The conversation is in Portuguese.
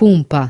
Pumpa.